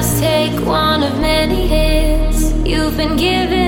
just take one of many hits you've been given.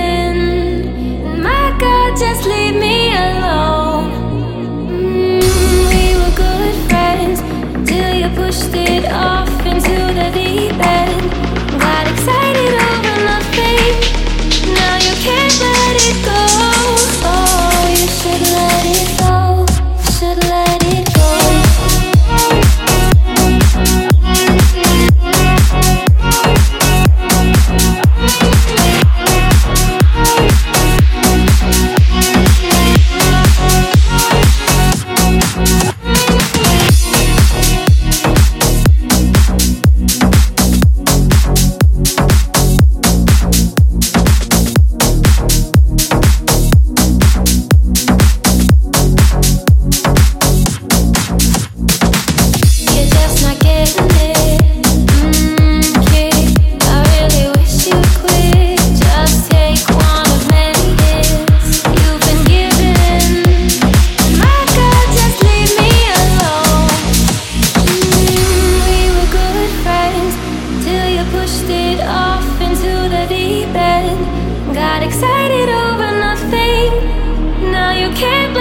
pushed it off into the deep end. Got excited over nothing. Now you can't. Blame